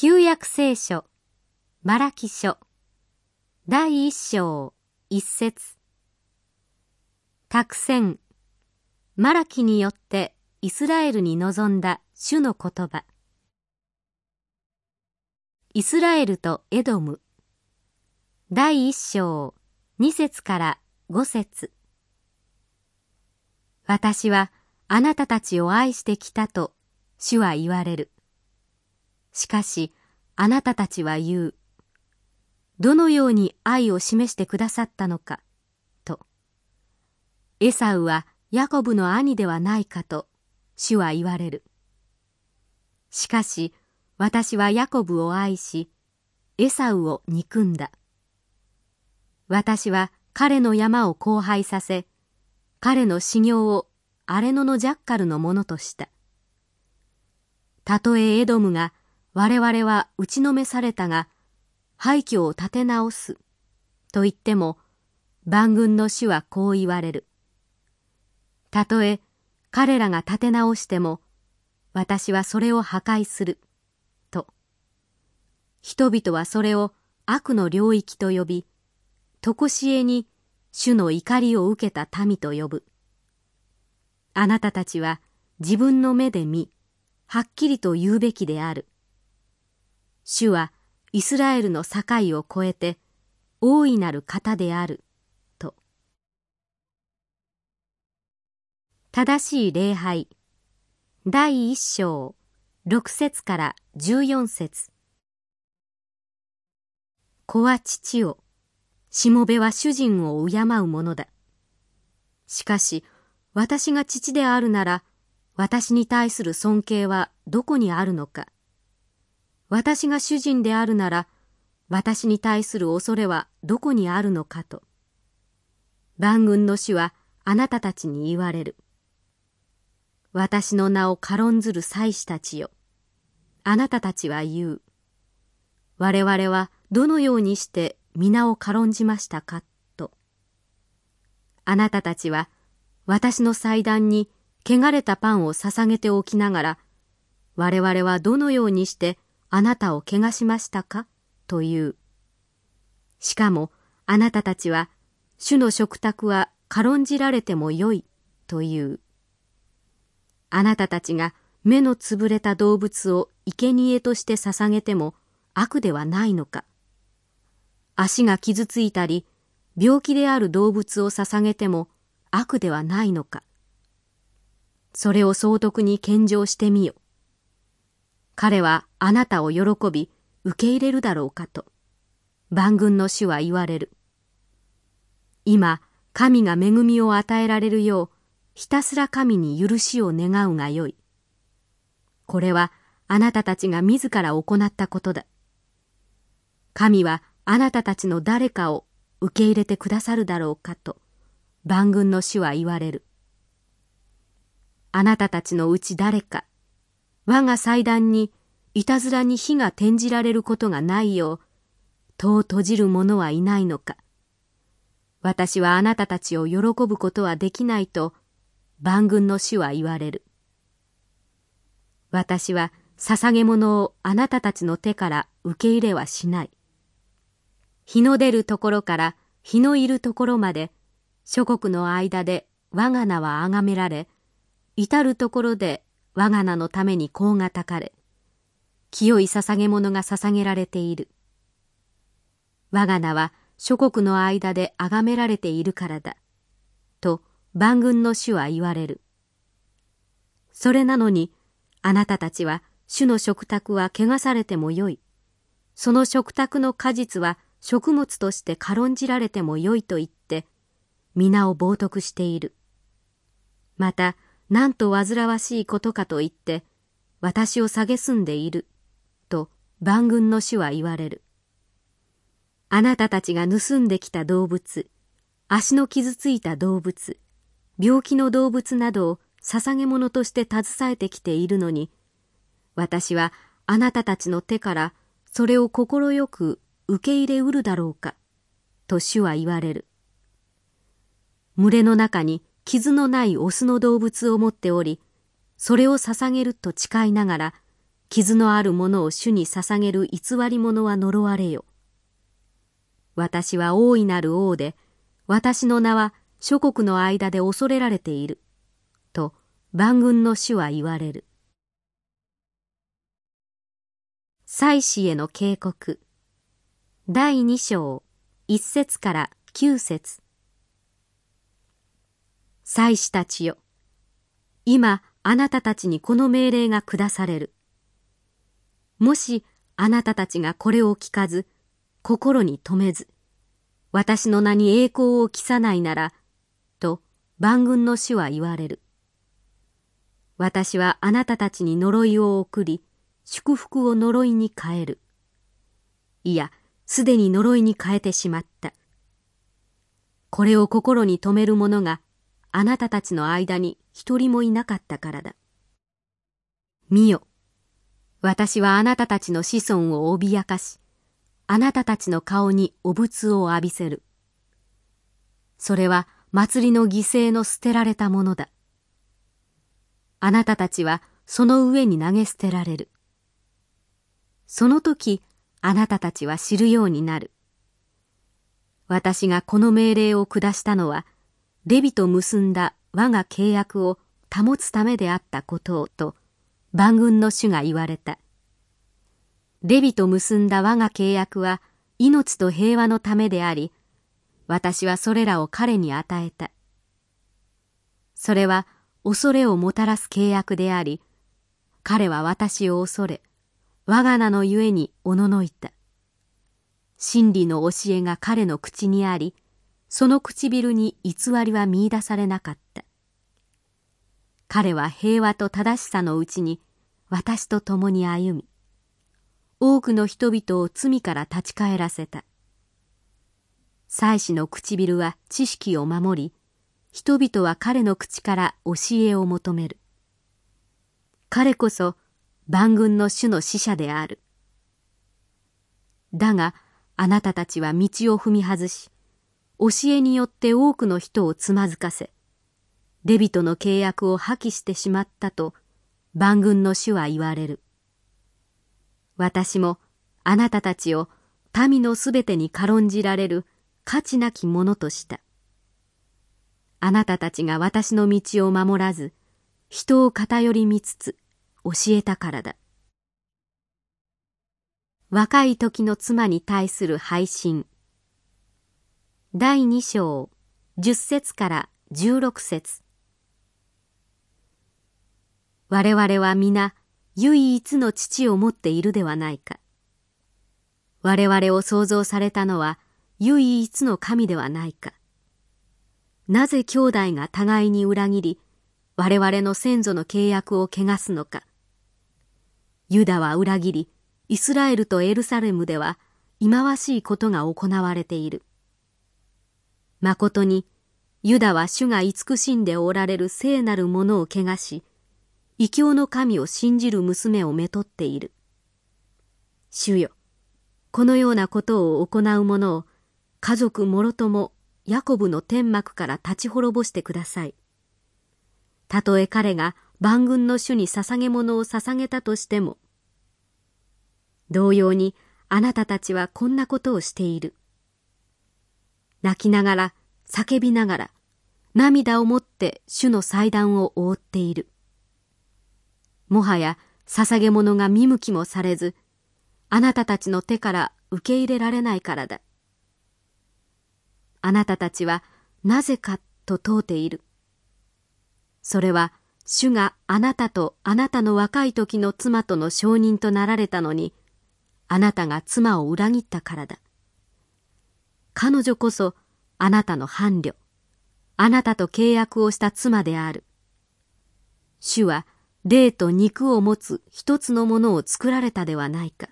旧約聖書マラキ書第一章一節。託戦マラキによってイスラエルに臨んだ主の言葉。イスラエルとエドム。第一章二節から五節。私はあなたたちを愛してきたと主は言われる。しかし、あなたたちは言う。どのように愛を示してくださったのか、と。エサウはヤコブの兄ではないかと、主は言われる。しかし、私はヤコブを愛し、エサウを憎んだ。私は彼の山を荒廃させ、彼の修行を荒れ野のジャッカルのものとした。たとえエドムが我々は打ちのめされたが、廃墟を立て直す。と言っても、万軍の主はこう言われる。たとえ彼らが立て直しても、私はそれを破壊する。と。人々はそれを悪の領域と呼び、とこしえに主の怒りを受けた民と呼ぶ。あなたたちは自分の目で見、はっきりと言うべきである。主はイスラエルの境を越えて大いなる方であると。正しい礼拝。第一章六節から十四節。子は父をしもべは主人を敬うものだ。しかし私が父であるなら私に対する尊敬はどこにあるのか。私が主人であるなら、私に対する恐れはどこにあるのかと。万軍の主はあなたたちに言われる。私の名を軽んずる祭司たちよ。あなたたちは言う。我々はどのようにして皆を軽んじましたかと。あなたたちは私の祭壇に汚れたパンを捧げておきながら、我々はどのようにしてあなたを汚しましたか？という。しかも、あなたたちは、主の食卓は軽んじられてもよい、という。あなたたちが目のつぶれた動物を生贄として捧げても悪ではないのか。足が傷ついたり、病気である動物を捧げても悪ではないのか。それを総督に献上してみよ。彼はあなたを喜び受け入れるだろうかと万軍の主は言われる。今神が恵みを与えられるようひたすら神に許しを願うがよい。これはあなたたちが自ら行ったことだ。神はあなたたちの誰かを受け入れてくださるだろうかと万軍の主は言われる。あなたたちのうち誰か我が祭壇にいたずらに火が転じられることがないよう、戸を閉じる者はいないのか。私はあなたたちを喜ぶことはできないと、万軍の主は言われる。私は捧げ物をあなたたちの手から受け入れはしない。日の出るところから日のいるところまで、諸国の間で我が名は崇められ、至るところで我が名のために香がたかれ、清い捧げ物が捧げられている。我が名は諸国の間で崇められているからだ。と万軍の主は言われる。それなのに、あなたたちは主の食卓は汚されてもよい。その食卓の果実は食物として軽んじられてもよいと言って、皆を冒涜している。また、なんと煩わしいことかと言って、私を蔑んでいる、と万軍の主は言われる。あなたたちが盗んできた動物、足の傷ついた動物、病気の動物などを捧げ物として携えてきているのに、私はあなたたちの手からそれを快く受け入れうるだろうか、と主は言われる。群れの中に傷のないオスの動物を持っており、それを捧げると誓いながら、傷のあるものを主に捧げる偽り者は呪われよ。私は大いなる王で、私の名は諸国の間で恐れられている。と万軍の主は言われる。祭司への警告第二章一節から九節祭司たちよ今あなたたちにこの命令が下されるもしあなたたちがこれを聞かず心に留めず私の名に栄光を期さないならと万軍の主は言われる私はあなたたちに呪いを送り祝福を呪いに変える。いや、すでに呪いに変えてしまった。これを心に留める者があなたたちの間に一人もいなかったからだ。見よ。私はあなたたちの子孫を脅かし、あなたたちの顔にお仏を浴びせる。それは祭りの犠牲の捨てられたものだ。あなたたちはその上に投げ捨てられる。その時あなたたちは知るようになる。私がこの命令を下したのは、レビと結んだ我が契約を保つためであったことをと万軍の主が言われた。レビと結んだ我が契約は命と平和のためであり、私はそれらを彼に与えた。それは恐れをもたらす契約であり、彼は私を恐れ、我が名のゆえにおののいた。真理の教えが彼の口にあり、その唇に偽りは見出されなかった。彼は平和と正しさのうちに私と共に歩み、多くの人々を罪から立ち返らせた。祭司の唇は知識を守り、人々は彼の口から教えを求める。彼こそ万軍の主の使者である。だが、あなたたちは道を踏み外し、教えによって多くの人をつまずかせ、レビトの契約を破棄してしまったと、万軍の主は言われる。私も、あなたたちを民のすべてに軽んじられる価値なきものとした。あなたたちが私の道を守らず、人を偏り見つつ、教えたからだ若い時の妻に対する配信第2章10節から16節。我々は皆唯一の父を持っているではないか。我々を創造されたのは唯一の神ではないか。なぜ兄弟が互いに裏切り我々の先祖の契約を汚すのか。ユダは裏切り、イスラエルとエルサレムでは忌まわしいことが行われている。誠に、ユダは主が慈しんでおられる聖なるものを汚し、異教の神を信じる娘をめとっている。主よ、このようなことを行う者を家族もろともヤコブの天幕から立ち滅ぼしてください。たとえ彼が万軍の主に捧げ物を捧げたとしても、同様にあなたたちはこんなことをしている。泣きながら、叫びながら、涙をもって主の祭壇を覆っている。もはや捧げ物が見向きもされず、あなたたちの手から受け入れられないからだ。あなたたちはなぜかと問うている。それは主があなたとあなたの若い時の妻との証人となられたのに、あなたが妻を裏切ったからだ。彼女こそあなたの伴侶、あなたと契約をした妻である。主は霊と肉を持つ一つのものを作られたではないか。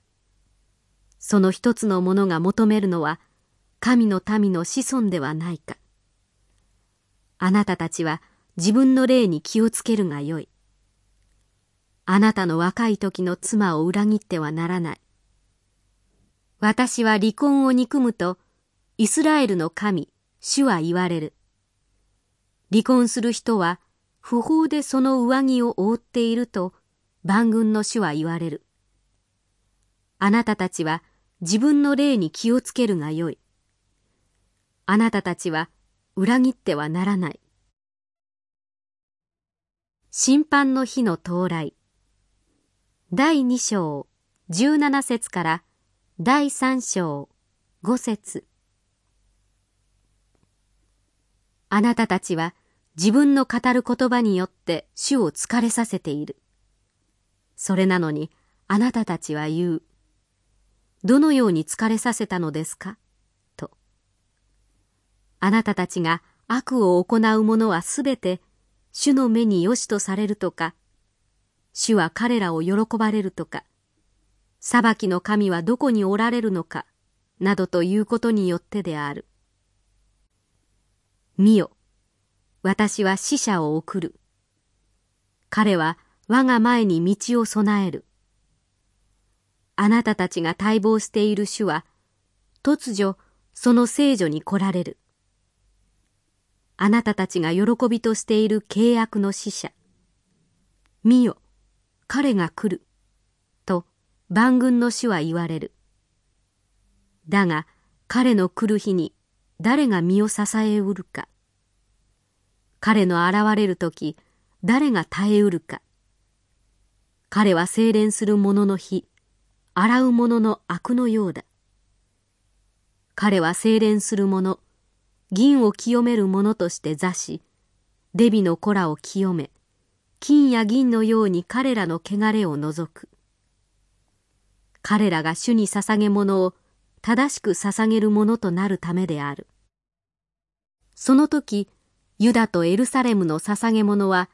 その一つのものが求めるのは神の民の子孫ではないか。あなたたちは自分の霊に気をつけるがよい。あなたの若い時の妻を裏切ってはならない。私は離婚を憎むと、イスラエルの神、主は言われる。離婚する人は、不法でその上着を覆っていると、万軍の主は言われる。あなたたちは自分の霊に気をつけるがよい。あなたたちは裏切ってはならない。審判の日の到来。第二章十七節から第三章五節あなたたちは自分の語る言葉によって主を疲れさせている。それなのにあなたたちは言う。どのように疲れさせたのですか？と。あなたたちが悪を行う者はすべて主の目に良しとされるとか、主は彼らを喜ばれるとか、裁きの神はどこにおられるのか、などということによってである。見よ、私は死者を送る。彼は我が前に道を備える。あなたたちが待望している主は、突如その聖女に来られる。あなたたちが喜びとしている契約の使者。見よ、彼が来る。と万軍の主は言われる。だが、彼の来る日に誰が身を支えうるか。彼の現れる時、誰が耐えうるか。彼は精錬する者の日、洗う者の悪のようだ。彼は精錬する者、銀を清める者として座し、デビの子らを清め、金や銀のように彼らの汚れを除く。彼らが主に捧げ物を正しく捧げるものとなるためである。その時、ユダとエルサレムの捧げ物は、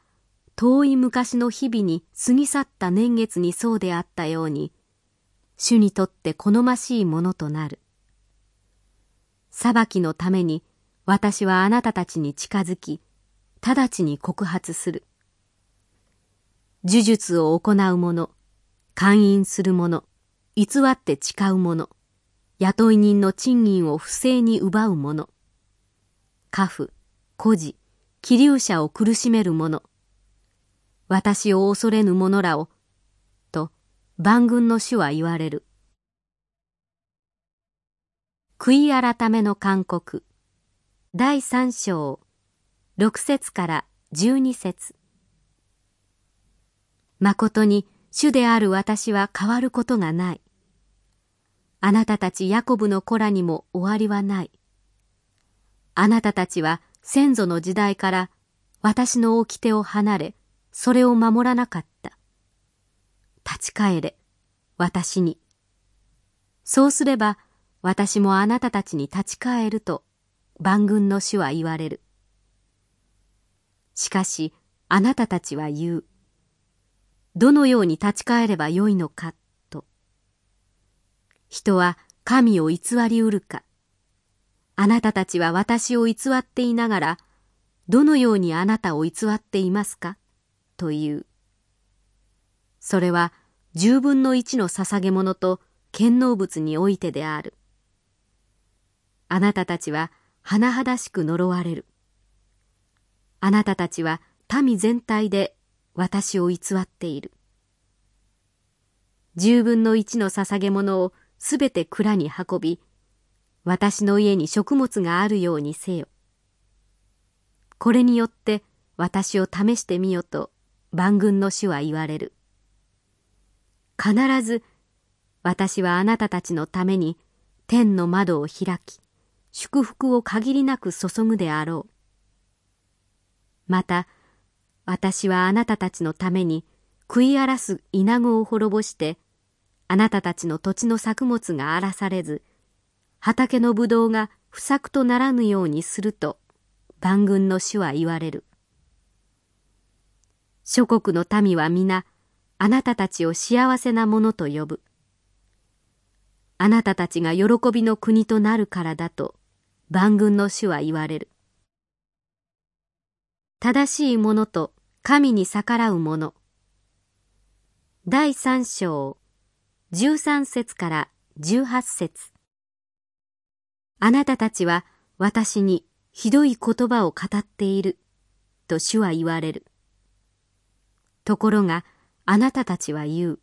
遠い昔の日々に過ぎ去った年月にそうであったように、主にとって好ましいものとなる。裁きのために私はあなたたちに近づき、直ちに告発する。呪術を行う者、勧誘する者、偽って誓う者、雇い人の賃金を不正に奪う者、家父、孤児、気流者を苦しめる者、私を恐れぬ者らを、と万軍の主は言われる。悔い改めの勧告。第三章六節から十二節誠に主である私は変わることがない。あなたたちヤコブの子らにも終わりはない。あなたたちは先祖の時代から私の掟を離れ、それを守らなかった。立ち返れ、私に。そうすれば私もあなたたちに立ち返ると万軍の主は言われる。しかし、あなたたちは言う。どのように立ち返ればよいのか、人は神を偽りうるか。あなたたちは私を偽っていながら、どのようにあなたを偽っていますか？という。それは十分の一の捧げ物と献納物においてである。あなたたちは甚だしく呪われる。あなたたちは民全体で私を偽っている。十分の一の捧げ物をすべて蔵に運び、私の家に食物があるようにせよ。これによって私を試してみよと万軍の主は言われる。必ず私はあなたたちのために天の窓を開き、祝福を限りなく注ぐであろう。また、私はあなたたちのために食い荒らす稲子を滅ぼして、あなたたちの土地の作物が荒らされず、畑のぶどうが不作とならぬようにすると、万軍の主は言われる。諸国の民は皆、あなたたちを幸せなものと呼ぶ。あなたたちが喜びの国となるからだと万軍の主は言われる。正しいものと神に逆らうもの。第三章、十三節から十八節あなたたちは私にひどい言葉を語っている、と主は言われる。ところがあなたたちは言う。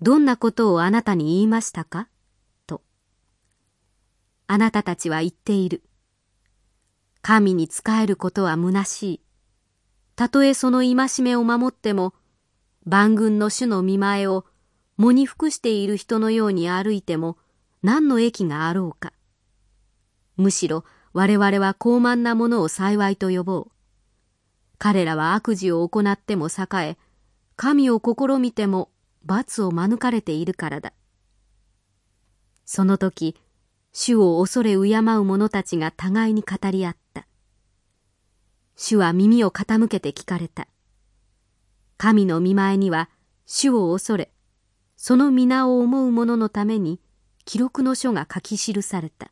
どんなことをあなたに言いましたか？と。あなたたちは言っている。神に仕えることは虚しい。たとえその戒めを守っても、万軍の主の見前を喪に服している人のように歩いても何の益があろうか。むしろ我々は高慢なものを幸いと呼ぼう。彼らは悪事を行っても栄え、神を試みても罰を免れているからだ。その時、主を恐れ敬う者たちが互いに語り合った。主は耳を傾けて聞かれた。神の見前には主を恐れ、その皆を思う者のために記録の書が書き記された。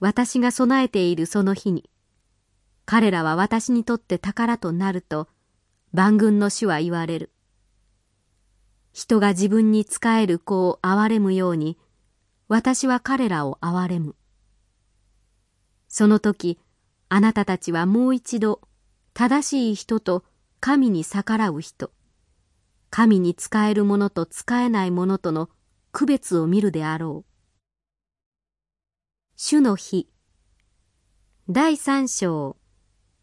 私が備えているその日に、彼らは私にとって宝となると、万軍の主は言われる。人が自分に仕える子を憐れむように、私は彼らを憐れむ。その時、あなたたちはもう一度、正しい人と神に逆らう人神に仕える者と仕えない者との区別を見るであろう。主の日。第三章。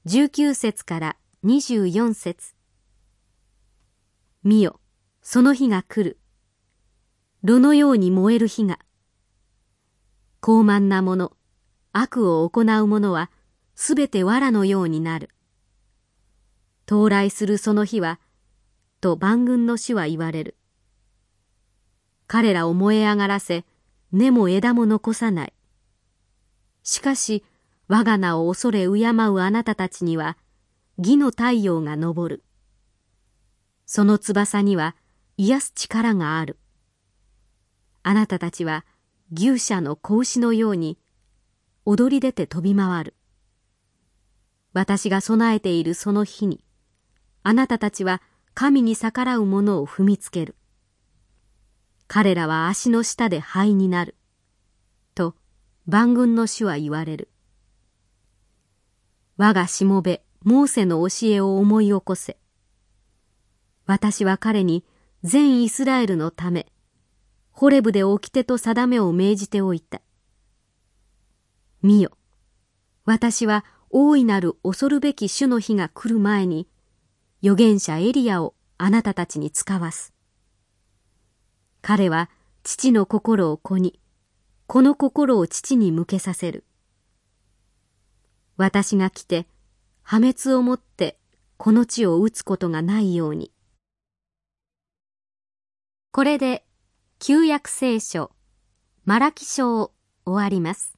19節から24節。見よその日が来る。炉のように燃える日が。高慢な者悪を行う者はすべて藁のようになる。到来するその日は、と万軍の主は言われる。彼らを燃え上がらせ、根も枝も残さない。しかし、我が名を恐れ敬うあなたたちには、義の太陽が昇る。その翼には癒す力がある。あなたたちは牛舎の子牛のように踊り出て飛び回る。私が備えているその日に、あなたたちは神に逆らう者を踏みつける。彼らは足の下で灰になる。と万軍の主は言われる。我がしもべ、モーセの教えを思い起こせ。私は彼に全イスラエルのため、ホレブで掟と定めを命じておいた。見よ、私は大いなる恐るべき主の日が来る前に、預言者エリアをあなたたちに使わす。彼は父の心を子に、この心を父に向けさせる。私が来て、破滅をもってこの地を打つことがないように。これで、旧約聖書、マラキ書を終わります。